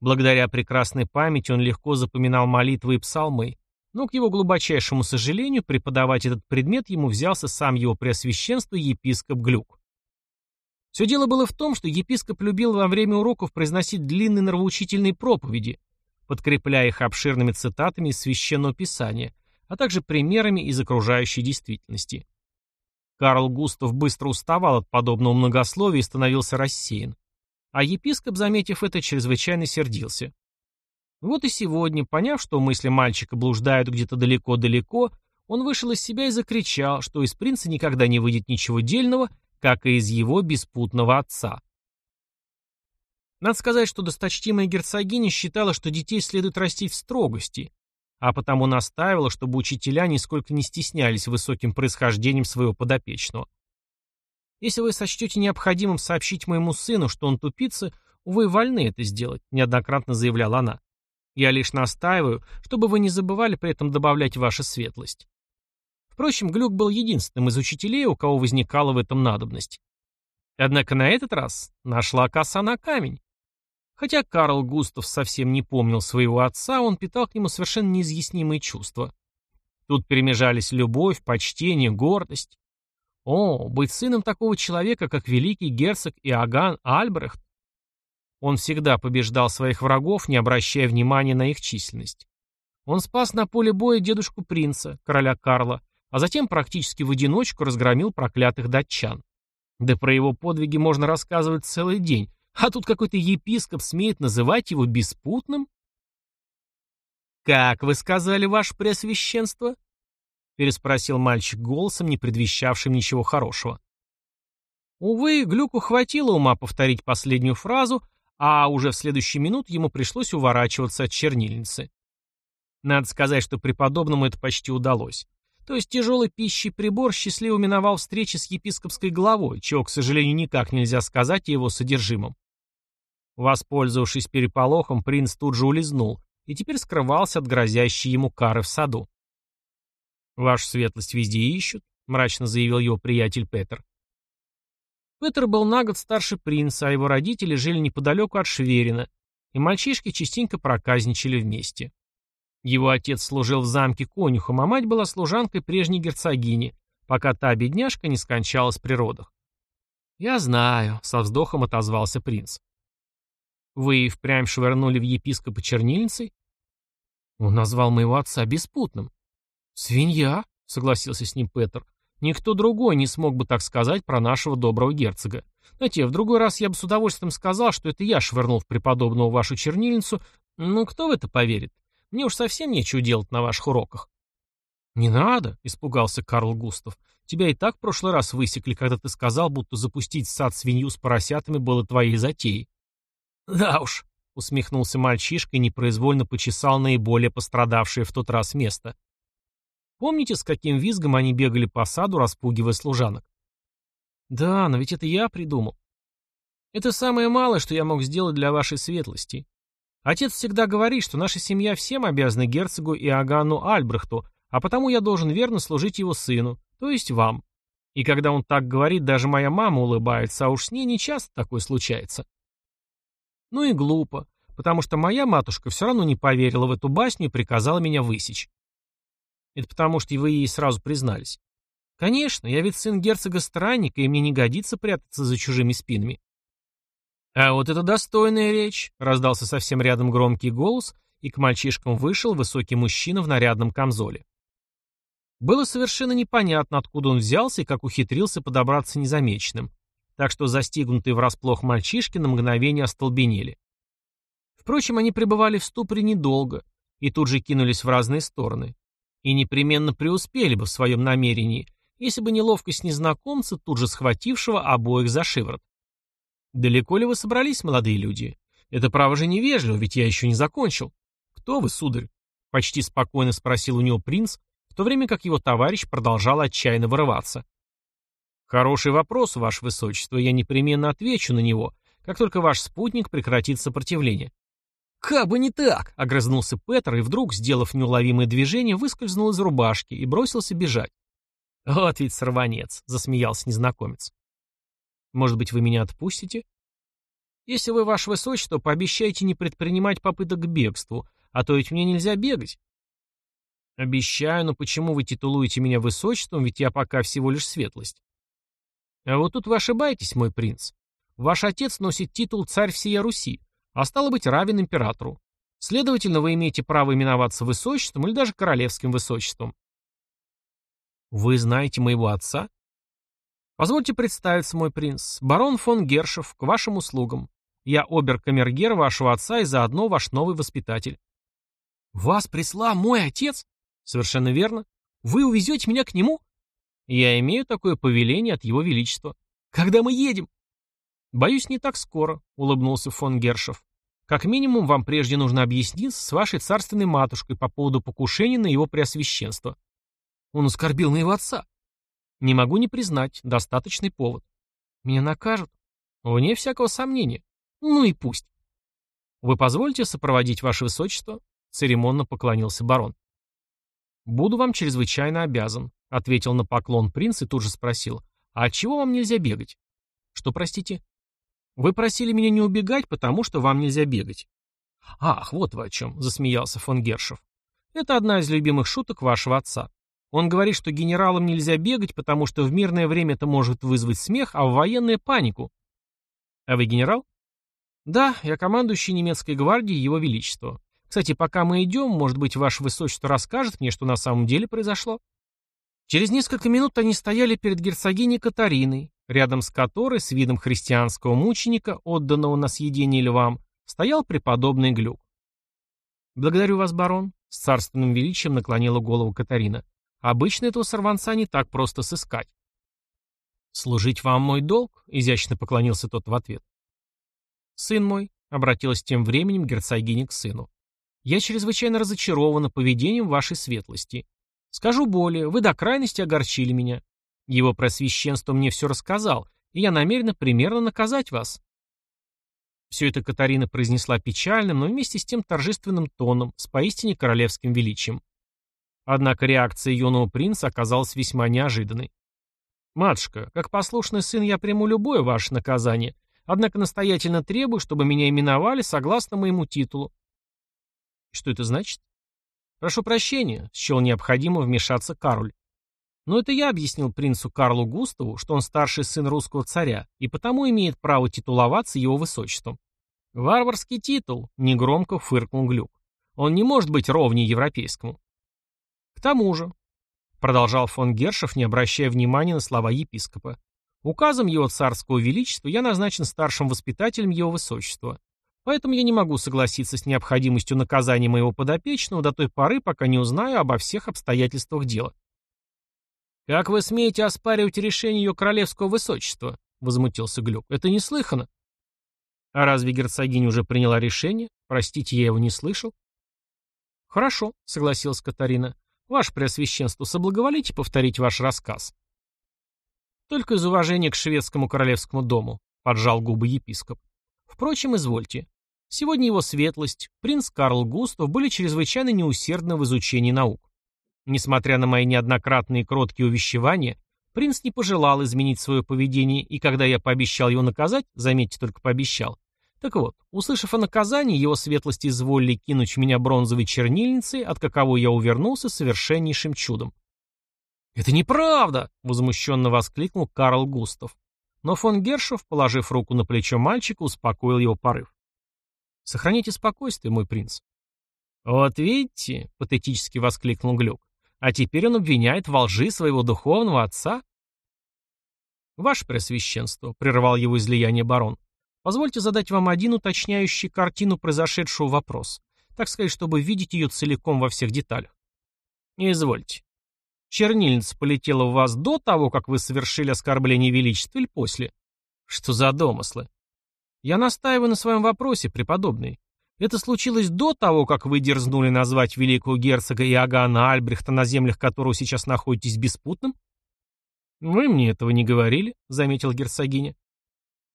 Благодаря прекрасной памяти он легко запоминал молитвы и псалмы, Но, к его глубочайшему сожалению, преподавать этот предмет ему взялся сам его преосвященство епископ Глюк. Все дело было в том, что епископ любил во время уроков произносить длинные нравоучительные проповеди, подкрепляя их обширными цитатами из Священного Писания, а также примерами из окружающей действительности. Карл Густав быстро уставал от подобного многословия и становился рассеян. А епископ, заметив это, чрезвычайно сердился. Вот и сегодня, поняв, что мысли мальчика блуждают где-то далеко-далеко, он вышел из себя и закричал, что из принца никогда не выйдет ничего дельного, как и из его беспутного отца. Надо сказать, что досточтимая герцогиня считала, что детей следует растить в строгости, а потому настаивала, чтобы учителя нисколько не стеснялись высоким происхождением своего подопечного. Если вы сочтете необходимым сообщить моему сыну, что он тупица, вы вольны это сделать, неоднократно заявляла она. Я лишь настаиваю, чтобы вы не забывали при этом добавлять ваша светлость. Впрочем, Глюк был единственным из учителей, у кого возникала в этом надобность. Однако на этот раз нашла коса на камень. Хотя Карл Густав совсем не помнил своего отца, он питал к нему совершенно неизъяснимые чувства. Тут перемежались любовь, почтение, гордость. О, быть сыном такого человека, как великий герцог Иоганн Альбрехт, он всегда побеждал своих врагов, не обращая внимания на их численность. Он спас на поле боя дедушку принца, короля Карла, а затем практически в одиночку разгромил проклятых датчан. Да про его подвиги можно рассказывать целый день, а тут какой-то епископ смеет называть его беспутным? «Как вы сказали, ваше преосвященство?» — переспросил мальчик голосом, не предвещавшим ничего хорошего. Увы, Глюку хватило ума повторить последнюю фразу, а уже в следующий минут ему пришлось уворачиваться от чернильницы. Надо сказать, что преподобному это почти удалось. То есть тяжелый пищий прибор счастливо миновал встречи с епископской главой, чего, к сожалению, никак нельзя сказать о его содержимом. Воспользовавшись переполохом, принц тут же улизнул и теперь скрывался от грозящей ему кары в саду. «Вашу светлость везде ищут», — мрачно заявил его приятель Петер. Петр был на год старше принца, а его родители жили неподалеку от Шверина, и мальчишки частенько проказничали вместе. Его отец служил в замке конюхом, а мать была служанкой прежней герцогини, пока та бедняжка не скончалась при родах. «Я знаю», — со вздохом отозвался принц. «Вы впрямь швырнули в епископа чернильницей?» Он назвал моего отца беспутным. «Свинья», — согласился с ним Петр. Никто другой не смог бы так сказать про нашего доброго герцога. Знаете, в другой раз я бы с удовольствием сказал, что это я швырнул в преподобного вашу чернильницу, ну кто в это поверит? Мне уж совсем нечего делать на ваших уроках. «Не надо», — испугался Карл Густав. «Тебя и так в прошлый раз высекли, когда ты сказал, будто запустить сад свинью с поросятами было твоей затеей». «Да уж», — усмехнулся мальчишка и непроизвольно почесал наиболее пострадавшее в тот раз место. Помните, с каким визгом они бегали по саду, распугивая служанок? Да, но ведь это я придумал. Это самое малое, что я мог сделать для вашей светлости. Отец всегда говорит, что наша семья всем обязана герцогу Иоганну Альбрехту, а потому я должен верно служить его сыну, то есть вам. И когда он так говорит, даже моя мама улыбается, а уж с ней не часто такое случается. Ну и глупо, потому что моя матушка все равно не поверила в эту басню и приказала меня высечь. Это потому, что вы ей сразу признались. Конечно, я ведь сын герцога-странника, и мне не годится прятаться за чужими спинами. А вот это достойная речь, раздался совсем рядом громкий голос, и к мальчишкам вышел высокий мужчина в нарядном камзоле. Было совершенно непонятно, откуда он взялся и как ухитрился подобраться незамеченным, так что застигнутые врасплох мальчишки на мгновение остолбенели. Впрочем, они пребывали в ступоре недолго и тут же кинулись в разные стороны и непременно преуспели бы в своем намерении, если бы не ловкость незнакомца, тут же схватившего обоих за шиворот. «Далеко ли вы собрались, молодые люди? Это право же невежливо, ведь я еще не закончил. Кто вы, сударь?» Почти спокойно спросил у него принц, в то время как его товарищ продолжал отчаянно вырываться. «Хороший вопрос, ваше высочество, я непременно отвечу на него, как только ваш спутник прекратит сопротивление. «Как бы не так!» — огрызнулся Петр и вдруг, сделав неуловимое движение, выскользнул из рубашки и бросился бежать. «Вот ведь сорванец!» — засмеялся незнакомец. «Может быть, вы меня отпустите?» «Если вы, ваше высочество, пообещаете не предпринимать попыток к бегству, а то ведь мне нельзя бегать». Обещаю, но почему вы титулуете меня высочеством, ведь я пока всего лишь светлость? А вот тут вы ошибаетесь, мой принц. Ваш отец носит титул царь всея Руси, а стало быть равен императору. Следовательно, вы имеете право именоваться высочеством или даже королевским высочеством. Вы знаете моего отца? Позвольте представиться, мой принц. Барон фон Гершев, к вашим услугам. Я обер-камергер вашего отца и заодно ваш новый воспитатель. Вас прислал мой отец? Совершенно верно. Вы увезете меня к нему? Я имею такое повеление от его величества. Когда мы едем? Боюсь, не так скоро, улыбнулся фон Гершев. Как минимум, вам прежде нужно объясниться с вашей царственной матушкой по поводу покушения на его преосвященство. Он оскорбил моего отца. Не могу не признать, достаточный повод. Меня накажут? Вне всякого сомнения. Ну и пусть. Вы позволите сопроводить ваше высочество? Церемонно поклонился барон. Буду вам чрезвычайно обязан, ответил на поклон принц и тут же спросил. А чего вам нельзя бегать? Что, простите? Вы просили меня не убегать, потому что вам нельзя бегать. Ах, вот вы о чем, засмеялся фон Гершев. Это одна из любимых шуток вашего отца. Он говорит, что генералам нельзя бегать, потому что в мирное время это может вызвать смех, а в военное — панику. А вы генерал? Да, я командующий немецкой гвардией Его Величества. Кстати, пока мы идем, может быть, ваше высочество расскажет мне, что на самом деле произошло? Через несколько минут они стояли перед герцогиней Катариной, рядом с которой, с видом христианского мученика, отданного на съедение львам, стоял преподобный Глюк. «Благодарю вас, барон», — с царственным величием наклонила голову Катарина. «Обычно этого сорванца не так просто сыскать». «Служить вам мой долг», — изящно поклонился тот в ответ. «Сын мой», — обратилась тем временем герцогиня к сыну, — «я чрезвычайно разочарована поведением вашей светлости. Скажу более, вы до крайности огорчили меня. Его просвященство мне все рассказал, и я намерена примерно наказать вас. Все это Катарина произнесла печальным, но вместе с тем торжественным тоном, с поистине королевским величием. Однако реакция юного принца оказалась весьма неожиданной. «Матушка, как послушный сын я приму любое ваше наказание, однако настоятельно требую, чтобы меня именовали согласно моему титулу». «Что это значит?» «Прошу прощения», — счел необходимо вмешаться Кароль. Но это я объяснил принцу Карлу Густаву, что он старший сын русского царя, и потому имеет право титуловаться его высочеством. «Варварский титул», — негромко фыркнул Глюк. «Он не может быть ровнее европейскому». «К тому же», — продолжал фон Гершев, не обращая внимания на слова епископа, «указом его царского величества я назначен старшим воспитателем его высочества. Поэтому я не могу согласиться с необходимостью наказания моего подопечного до той поры, пока не узнаю обо всех обстоятельствах дела». «Как вы смеете оспаривать решение ее королевского высочества?» — возмутился Глюк. «Это неслыханно». «А разве герцогиня уже приняла решение? Простите, я его не слышал». «Хорошо», — согласилась Катарина. «Ваше Преосвященство, соблаговолите повторить ваш рассказ». «Только из уважения к шведскому королевскому дому», — поджал губы епископ. «Впрочем, извольте. Сегодня его светлость, принц Карл Густав, были чрезвычайно неусердны в изучении наук. Несмотря на мои неоднократные кроткие увещевания, принц не пожелал изменить свое поведение, и когда я пообещал его наказать, заметьте, только пообещал, так вот, услышав о наказании, его светлости изволили кинуть в меня бронзовой чернильницей, от каковой я увернулся совершеннейшим чудом. «Это неправда!» — возмущенно воскликнул Карл Густав. Но фон Гершев, положив руку на плечо мальчика, успокоил его порыв. «Сохраните спокойствие, мой принц». «Вот видите», — патетически воскликнул Глюк, а теперь он обвиняет во лжи своего духовного отца? Ваше Преосвященство, прервал его излияние барон, позвольте задать вам один уточняющий картину произошедшего вопрос, так сказать, чтобы видеть ее целиком во всех деталях. Не извольте. Чернильница полетела в вас до того, как вы совершили оскорбление величества или после? Что за домыслы? Я настаиваю на своем вопросе, преподобный. Это случилось до того, как вы дерзнули назвать великого герцога Иоганна Альбрехта, на землях которого сейчас находитесь беспутным? Вы мне этого не говорили, заметил герцогиня.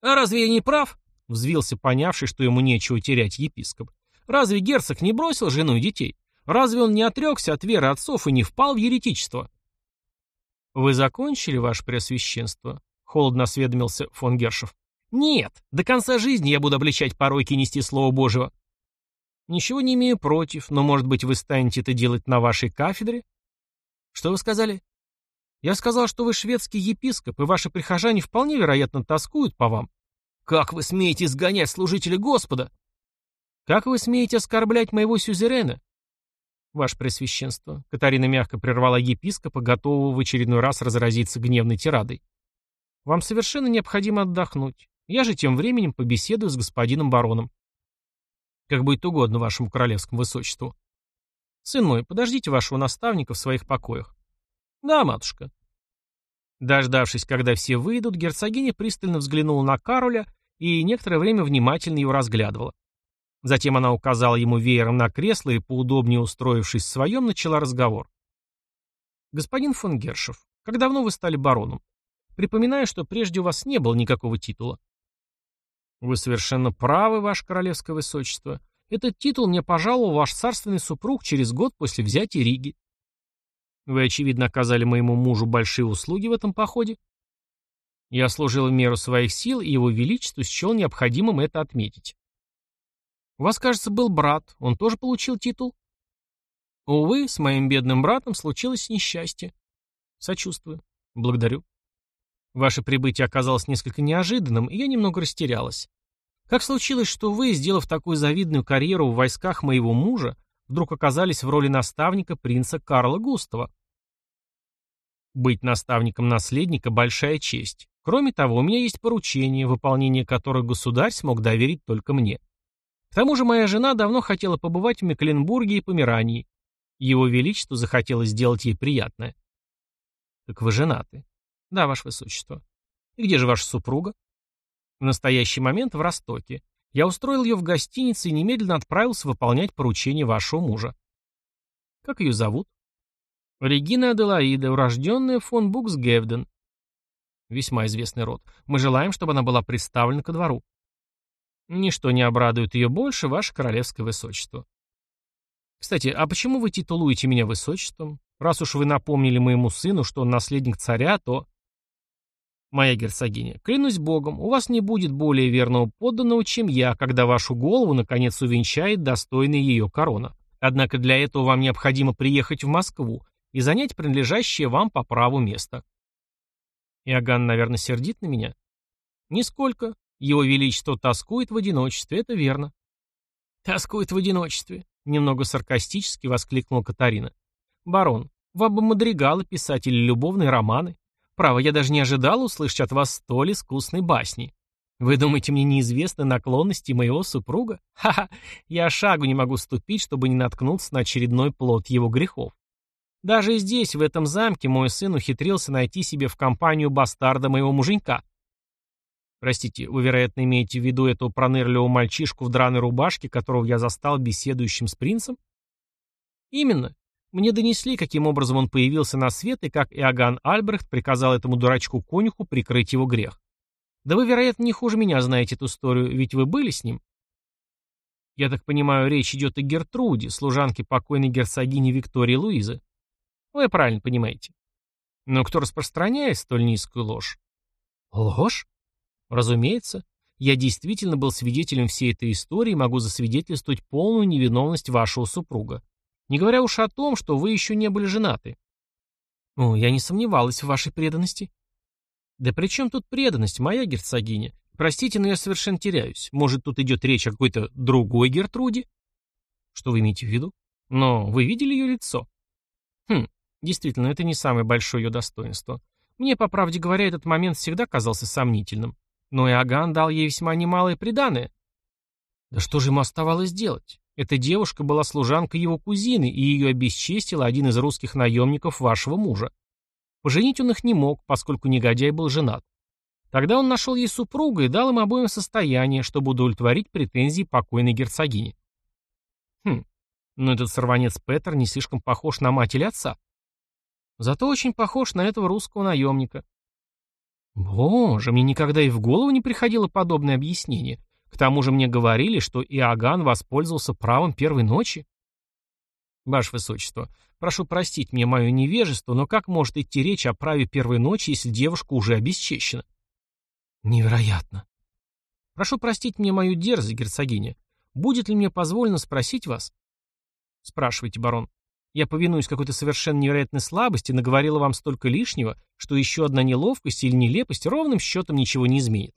А разве я не прав? Взвился понявший, что ему нечего терять епископ. Разве герцог не бросил жену и детей? Разве он не отрекся от веры отцов и не впал в еретичество? Вы закончили, ваше преосвященство? Холодно осведомился фон Гершев. Нет, до конца жизни я буду обличать пороки и нести слово Божьего. Ничего не имею против, но, может быть, вы станете это делать на вашей кафедре? Что вы сказали? Я сказал, что вы шведский епископ, и ваши прихожане вполне вероятно тоскуют по вам. Как вы смеете изгонять служителя Господа? Как вы смеете оскорблять моего сюзерена? Ваше Пресвященство, Катарина мягко прервала епископа, готового в очередной раз разразиться гневной тирадой. Вам совершенно необходимо отдохнуть. Я же тем временем побеседую с господином бароном. Как будет угодно вашему королевскому высочеству. Сын мой, подождите вашего наставника в своих покоях. Да, матушка. Дождавшись, когда все выйдут, герцогиня пристально взглянула на Кароля и некоторое время внимательно его разглядывала. Затем она указала ему веером на кресло и, поудобнее устроившись в своем, начала разговор. «Господин фон Гершев, как давно вы стали бароном? Припоминаю, что прежде у вас не было никакого титула. «Вы совершенно правы, ваше королевское высочество. Этот титул мне пожаловал ваш царственный супруг через год после взятия Риги. Вы, очевидно, оказали моему мужу большие услуги в этом походе. Я служил в меру своих сил, и его величество счел необходимым это отметить. У вас, кажется, был брат, он тоже получил титул? Увы, с моим бедным братом случилось несчастье. Сочувствую. Благодарю. Ваше прибытие оказалось несколько неожиданным, и я немного растерялась. Как случилось, что вы, сделав такую завидную карьеру в войсках моего мужа, вдруг оказались в роли наставника принца Карла Густава? Быть наставником наследника – большая честь. Кроме того, у меня есть поручение, выполнение которых государь смог доверить только мне. К тому же моя жена давно хотела побывать в Мекленбурге и Померании. Его Величеству захотелось сделать ей приятное. Так вы женаты. Да, ваше высочество. И где же ваша супруга? В настоящий момент в Ростоке. Я устроил ее в гостинице и немедленно отправился выполнять поручение вашего мужа. Как ее зовут? Регина Аделаида, урожденная фон Буксгевден. Весьма известный род. Мы желаем, чтобы она была представлена ко двору. Ничто не обрадует ее больше, ваше королевское высочество. Кстати, а почему вы титулуете меня высочеством? Раз уж вы напомнили моему сыну, что он наследник царя, то... «Моя герцогиня, клянусь богом, у вас не будет более верного подданного, чем я, когда вашу голову, наконец, увенчает достойная ее корона. Однако для этого вам необходимо приехать в Москву и занять принадлежащее вам по праву место». Иоганн, наверное, сердит на меня? Нисколько. Его Величество тоскует в одиночестве, это верно. Тоскует в одиночестве, немного саркастически воскликнула Катарина. Барон, вам бы мадригалы писать или любовные романы. Право, я даже не ожидал услышать от вас столь искусной басни. Вы думаете, мне неизвестны наклонности моего супруга? Ха-ха, я шагу не могу ступить, чтобы не наткнуться на очередной плод его грехов. Даже здесь, в этом замке, мой сын ухитрился найти себе в компанию бастарда моего муженька. Простите, вы, вероятно, имеете в виду этого пронырливого мальчишку в драной рубашке, которого я застал беседующим с принцем? Именно. Мне донесли, каким образом он появился на свет и как Иоганн Альбрехт приказал этому дурачку-конюху прикрыть его грех. Да вы, вероятно, не хуже меня знаете эту историю, ведь вы были с ним. Я так понимаю, речь идет о Гертруде, служанке покойной герцогини Виктории Луизы. Вы правильно понимаете. Но кто распространяет столь низкую ложь? Ложь? Разумеется. Я действительно был свидетелем всей этой истории и могу засвидетельствовать полную невиновность вашего супруга. Не говоря уж о том, что вы еще не были женаты. О, я не сомневалась в вашей преданности. Да при чем тут преданность, моя герцогиня? Простите, но я совершенно теряюсь. Может, тут идет речь о какой-то другой Гертруде? Что вы имеете в виду? Но вы видели ее лицо? Хм, действительно, это не самое большое ее достоинство. Мне, по правде говоря, этот момент всегда казался сомнительным. Но Иоганн дал ей весьма немалое преданное. Да что же ему оставалось делать? Эта девушка была служанкой его кузины, и ее обесчестил один из русских наемников вашего мужа. Поженить он их не мог, поскольку негодяй был женат. Тогда он нашел ей супруга и дал им обоим состояние, чтобы удовлетворить претензии покойной герцогини. Хм, но этот сорванец Петр не слишком похож на мать или отца. Зато очень похож на этого русского наемника. Боже, мне никогда и в голову не приходило подобное объяснение. К тому же мне говорили, что Иоганн воспользовался правом первой ночи. Ваше Высочество, прошу простить мне мое невежество, но как может идти речь о праве первой ночи, если девушка уже обесчещена? Невероятно. Прошу простить мне мою дерзость, герцогиня. будет ли мне позволено спросить вас? Спрашивайте, барон. Я повинуюсь какой-то совершенно невероятной слабости, наговорила вам столько лишнего, что еще одна неловкость или нелепость ровным счетом ничего не изменит.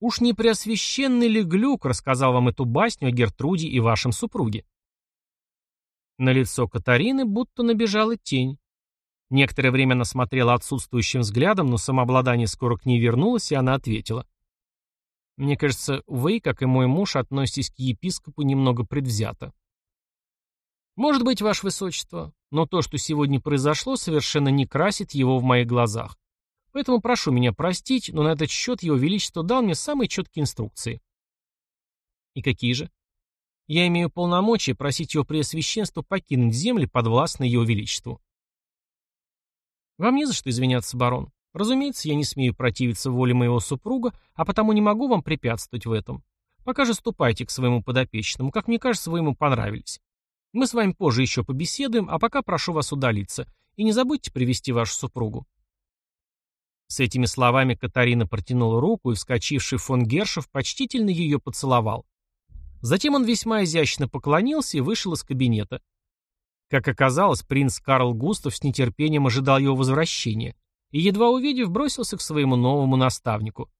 Уж не преосвященный ли Глюк рассказал вам эту басню о Гертруде и вашем супруге? На лицо Катарины будто набежала тень. Некоторое время она смотрела отсутствующим взглядом, но самообладание скоро к ней вернулось, и она ответила. «Мне кажется, вы, как и мой муж, относитесь к епископу немного предвзято. Может быть, ваше высочество, но то, что сегодня произошло, совершенно не красит его в моих глазах. Поэтому прошу меня простить, но на этот счет его величество дал мне самые четкие инструкции. И какие же? Я имею полномочия просить его преосвященство покинуть земли, подвластные его величеству. Вам не за что извиняться, барон. Разумеется, я не смею противиться воле моего супруга, а потому не могу вам препятствовать в этом. Пока же ступайте к своему подопечному, как мне кажется, вы ему понравились. Мы с вами позже еще побеседуем, а пока прошу вас удалиться. И не забудьте привести вашу супругу. С этими словами Катарина протянула руку, и вскочивший фон Гершев почтительно ее поцеловал. Затем он весьма изящно поклонился и вышел из кабинета. Как оказалось, принц Карл Густав с нетерпением ожидал его возвращения и, едва увидев, бросился к своему новому наставнику.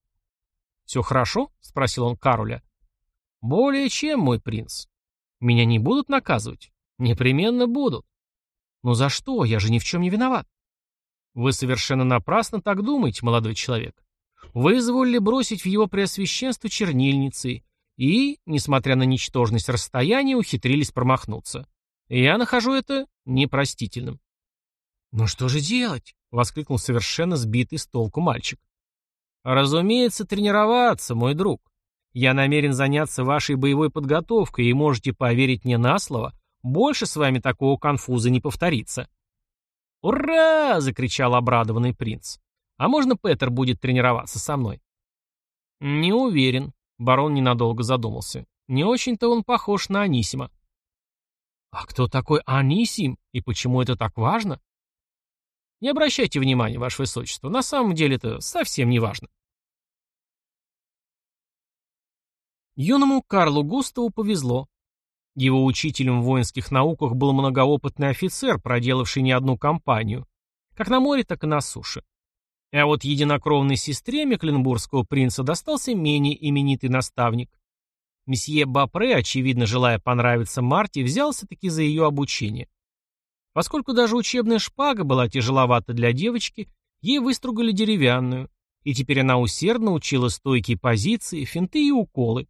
«Все хорошо?» — спросил он Кароля. «Более чем, мой принц. Меня не будут наказывать?» «Непременно будут». «Но за что? Я же ни в чем не виноват». «Вы совершенно напрасно так думаете, молодой человек. Вы изволили бросить в его преосвященство чернильницы и, несмотря на ничтожность расстояния, ухитрились промахнуться. Я нахожу это непростительным. «Ну что же делать?» — воскликнул совершенно сбитый с толку мальчик. «Разумеется, тренироваться, мой друг. Я намерен заняться вашей боевой подготовкой, и можете поверить мне на слово, больше с вами такого конфуза не повторится». «Ура!» — закричал обрадованный принц. «А можно Петер будет тренироваться со мной?» «Не уверен», Барон ненадолго задумался. Не очень-то он похож на Анисима. А кто такой Анисим и почему это так важно? Не обращайте внимания, Ваше Высочество, на самом деле это совсем не важно. Юному Карлу Густаву повезло. Его учителем в воинских науках был многоопытный офицер, проделавший не одну кампанию, как на море, так и на суше. А вот единокровной сестре Мекленбургского принца достался менее именитый наставник. Месье Бапре, очевидно желая понравиться Марте, взялся-таки за ее обучение. Поскольку даже учебная шпага была тяжеловата для девочки, ей выстругали деревянную, и теперь она усердно учила стойкие позиции, финты и уколы.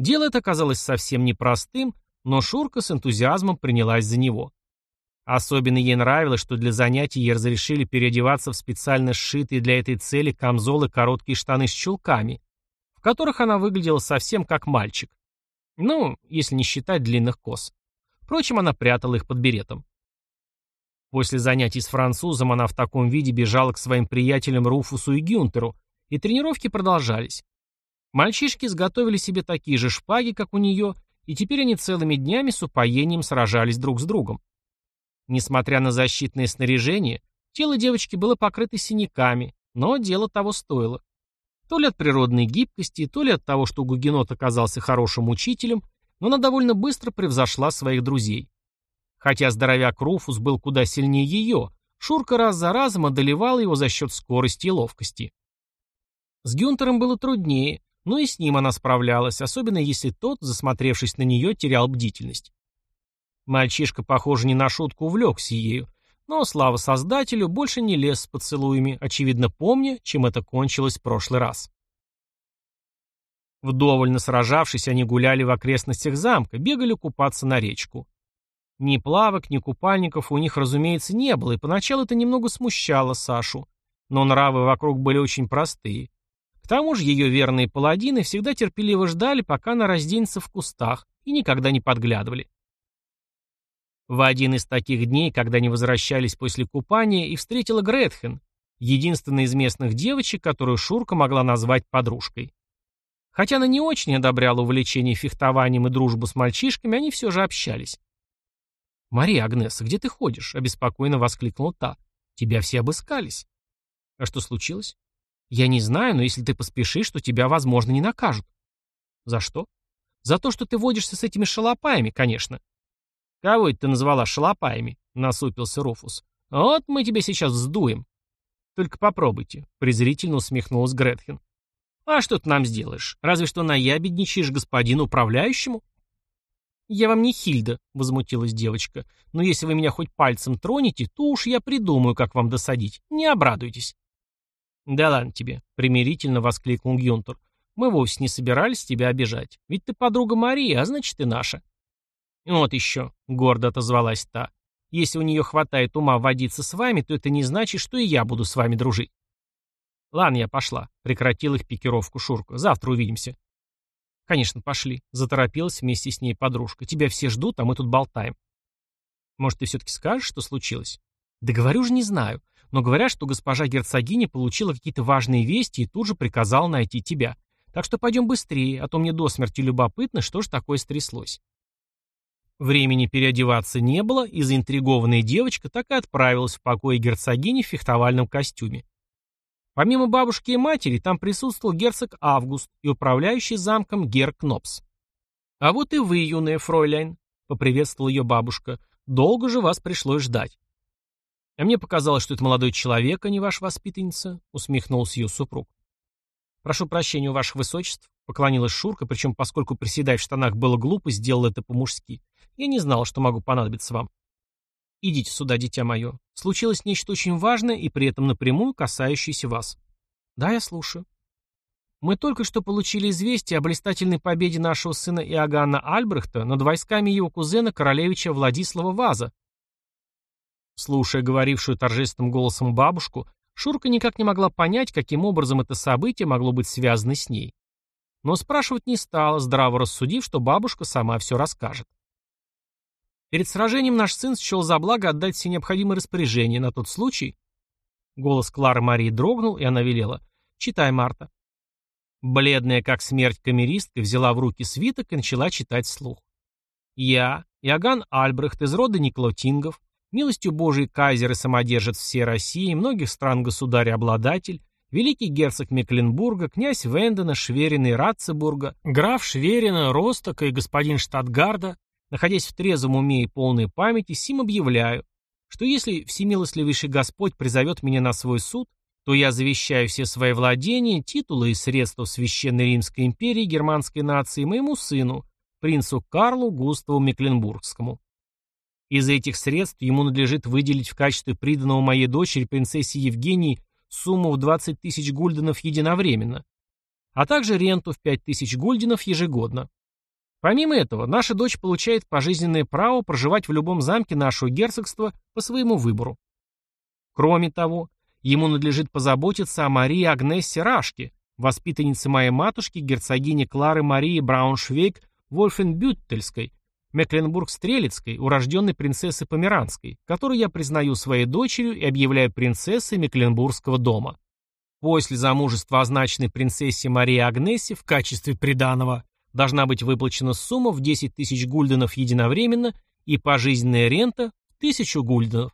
Дело это оказалось совсем непростым, но Шурка с энтузиазмом принялась за него. Особенно ей нравилось, что для занятий ей разрешили переодеваться в специально сшитые для этой цели камзолы короткие штаны с чулками, в которых она выглядела совсем как мальчик. Ну, если не считать длинных кос. Впрочем, она прятала их под беретом. После занятий с французом она в таком виде бежала к своим приятелям Руфусу и Гюнтеру, и тренировки продолжались. Мальчишки изготовили себе такие же шпаги, как у нее, и теперь они целыми днями с упоением сражались друг с другом. Несмотря на защитное снаряжение, тело девочки было покрыто синяками, но дело того стоило. То ли от природной гибкости, то ли от того, что Гугенот оказался хорошим учителем, но она довольно быстро превзошла своих друзей. Хотя здоровяк Руфус был куда сильнее ее, Шурка раз за разом одолевала его за счет скорости и ловкости. С Гюнтером было труднее, но и с ним она справлялась, особенно если тот, засмотревшись на нее, терял бдительность. Мальчишка, похоже, не на шутку увлекся ею, но, слава создателю, больше не лез с поцелуями, очевидно помня, чем это кончилось в прошлый раз. Вдоволь насражавшись, они гуляли в окрестностях замка, бегали купаться на речку. Ни плавок, ни купальников у них, разумеется, не было, и поначалу это немного смущало Сашу. Но нравы вокруг были очень простые. Тому же ее верные паладины всегда терпеливо ждали, пока она разденется в кустах, и никогда не подглядывали. В один из таких дней, когда они возвращались после купания, и встретила Гретхен, единственная из местных девочек, которую Шурка могла назвать подружкой. Хотя она не очень одобряла увлечение фехтованием и дружбу с мальчишками, они все же общались. «Мария Агнеса, где ты ходишь?» — обеспокоенно воскликнула та. «Тебя все обыскались». «А что случилось?» «Я не знаю, но если ты поспешишь, то тебя, возможно, не накажут». «За что?» За то, что ты водишься с этими шалопаями, конечно. Кого это ты назвала шалопаями? Насупился Руфус. Вот мы тебе сейчас вздуем. Только попробуйте, презрительно усмехнулась Гретхен. А что ты нам сделаешь? Разве что наябедничаешь господину управляющему? «Я вам не Хильда», — возмутилась девочка. «Но если вы меня хоть пальцем тронете, то уж я придумаю, как вам досадить. Не обрадуйтесь». «Да ладно тебе», — примирительно воскликнул Гюнтер. «Мы вовсе не собирались тебя обижать. Ведь ты подруга Марии, а значит, ты наша». «Вот еще», — гордо отозвалась та. «Если у нее хватает ума водиться с вами, то это не значит, что и я буду с вами дружить». «Ладно, я пошла», — прекратил их пикировку Шурка. «Завтра увидимся». «Конечно, пошли», — заторопилась вместе с ней подружка. «Тебя все ждут, а мы тут болтаем». «Может, ты все-таки скажешь, что случилось?» «Да говорю же, не знаю. Но говорят, что госпожа герцогиня получила какие-то важные вести и тут же приказала найти тебя. Так что пойдем быстрее, а то мне до смерти любопытно, что же такое стряслось». Времени переодеваться не было, и заинтригованная девочка так и отправилась в покое герцогини в фехтовальном костюме. Помимо бабушки и матери, там присутствовал герцог Август и управляющий замком Гер Кнопс. «А вот и вы, юная фройляйн», — поприветствовала ее бабушка. «Долго же вас пришлось ждать». «А мне показалось, что это молодой человек, а не ваша воспитанница», — усмехнулся ее супруг. «Прошу прощения у ваших высочеств», — поклонилась Шурка, причем, поскольку приседать в штанах было глупо, сделал это по-мужски. «Я не знала, что могу понадобиться вам». «Идите сюда, дитя мое. Случилось нечто очень важное и при этом напрямую касающееся вас». «Да, я слушаю». «Мы только что получили известие о блистательной победе нашего сына Иоганна Альбрехта над войсками его кузена, королевича Владислава Ваза». Слушая говорившую торжественным голосом бабушку, Шурка никак не могла понять, каким образом это событие могло быть связано с ней. Но спрашивать не стала, здраво рассудив, что бабушка сама все расскажет. Перед сражением наш сын счел за благо отдать все необходимые распоряжения на тот случай. Голос Клары Марии дрогнул, и она велела. «Читай, Марта». Бледная, как смерть камеристка, взяла в руки свиток и начала читать слух. «Я, Иоганн Альбрехт из рода Никлотингов, милостью Божией кайзер и самодержец всей России, многих стран государь-обладатель, великий герцог Мекленбурга, князь Вендена, Шверина и Ратцебурга, граф Шверина, Ростока и господин Штатгарда, Находясь в трезвом уме и полной памяти, сим объявляю, что если всемилостливейший Господь призовет меня на свой суд, то я завещаю все свои владения, титулы и средства Священной Римской империи германской нации моему сыну, принцу Карлу Густаву Мекленбургскому. Из этих средств ему надлежит выделить в качестве приданного моей дочери принцессе Евгении сумму в 20 тысяч гульденов единовременно, а также ренту в 5 тысяч гульденов ежегодно. Помимо этого, наша дочь получает пожизненное право проживать в любом замке нашего герцогства по своему выбору. Кроме того, ему надлежит позаботиться о Марии Агнессе Рашке, воспитаннице моей матушки, герцогини Клары Марии Брауншвейг Вольфенбюттельской, Мекленбург-Стрелецкой, урожденной принцессы Померанской, которую я признаю своей дочерью и объявляю принцессой Мекленбургского дома. После замужества означенной принцессе Марии Агнессе в качестве приданого Должна быть выплачена сумма в 10 тысяч гульденов единовременно и пожизненная рента в 1000 гульденов.